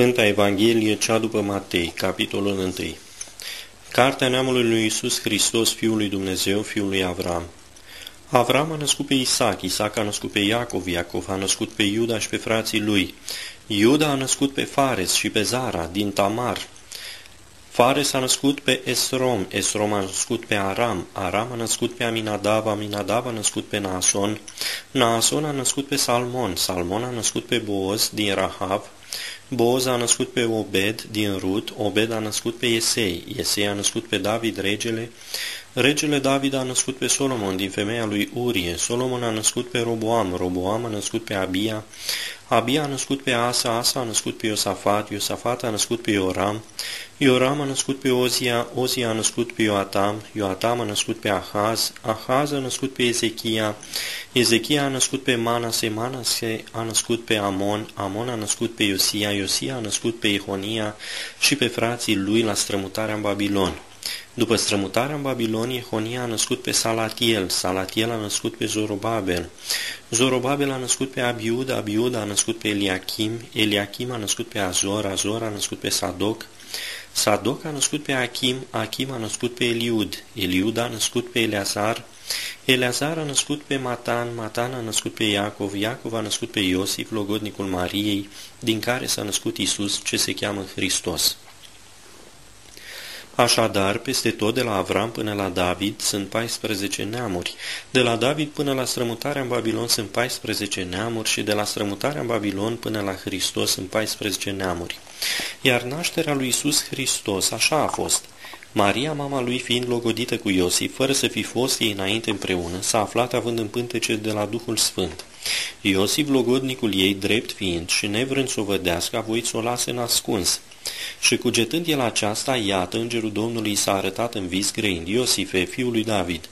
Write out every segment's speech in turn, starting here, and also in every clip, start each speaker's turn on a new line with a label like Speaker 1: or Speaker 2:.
Speaker 1: Sfânta Evanghelie, cea după Matei, capitolul 1 Cartea neamului lui Iisus Hristos, Fiul lui Dumnezeu, Fiul lui Avram Avram a născut pe Isaac, Isaac a născut pe Iacov, Iacov a născut pe Iuda și pe frații lui. Iuda a născut pe Fares și pe Zara, din Tamar. Fares a născut pe Esrom, Esrom a născut pe Aram, Aram a născut pe Aminadab, Aminadab a născut pe Naason, Naason a născut pe Salmon, Salmon a născut pe Boaz din Rahav, Boaz a născut pe Obed din Rut, Obed a născut pe Iesei, Iesei a născut pe David regele, regele David a născut pe Solomon din femeia lui Urie, Solomon a născut pe Roboam, Roboam a născut pe Abia, Abia a născut pe Asa, Asa a născut pe Iosafat, Iosafat a născut pe Ioram, Ioram a născut pe Ozia, Ozia a născut pe Ioatam, Ioatam a născut pe Ahaz, Ahaz a născut pe Ezechia, Ezechia a născut pe Manase, Manase a născut pe Amon, Amon a născut pe Iosia, Iosia a născut pe Ihonia și pe frații lui la strămutarea în Babilon. După strămutarea în Babilonie, Iehonia a născut pe Salatiel, Salatiel a născut pe Zorobabel, Zorobabel a născut pe Abiud, Abiud a născut pe Eliachim, Eliachim a născut pe Azor, Azor a născut pe Sadoc, Sadoc a născut pe Achim, Achim a născut pe Eliud, Eliud a născut pe Eleazar, Eleazar a născut pe Matan, Matan a născut pe Iacov, Iacov a născut pe Iosif, logodnicul Mariei, din care s-a născut Isus, ce se cheamă Hristos. Așadar, peste tot de la Avram până la David sunt 14 neamuri, de la David până la strămutarea în Babilon sunt 14 neamuri și de la strămutarea în Babilon până la Hristos sunt 14 neamuri. Iar nașterea lui Isus Hristos așa a fost. Maria, mama lui, fiind logodită cu Iosif, fără să fi fost ei înainte împreună, s-a aflat având în pântece de la Duhul Sfânt. Iosif, logodnicul ei, drept fiind și nevrând să o vădească, a voit să o lase nascuns. Și cugetând el aceasta, iată, îngerul Domnului s-a arătat în vis grăind, Iosife, fiul lui David,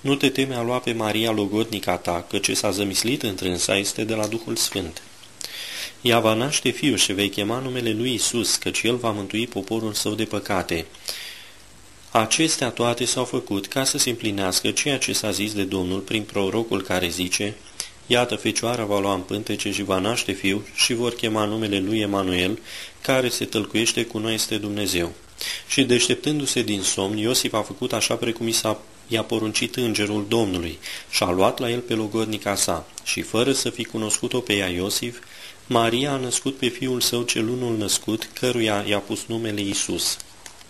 Speaker 1: nu te teme a lua pe Maria logodnica ta, că ce s-a zămislit întrânsa este de la Duhul Sfânt. Ea va naște fiul și vei chema numele lui Isus, căci el va mântui poporul său de păcate. Acestea toate s-au făcut ca să se împlinească ceea ce s-a zis de Domnul prin prorocul care zice, Iată, fecioara va lua în pântece și va naște fiu și vor chema numele lui Emanuel, care se tălcuiește cu noi este Dumnezeu. Și deșteptându-se din somn, Iosif a făcut așa precum i s-a i-a poruncit îngerul Domnului și a luat la el pe logodnica sa și fără să fi cunoscut-o pe ea Iosif, Maria a născut pe fiul său cel unul născut, căruia i-a pus numele Isus.